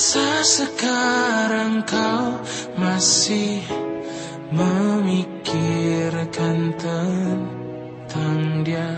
rasa sekarang kau masih memikirkan tentang dia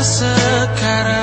Sekarang.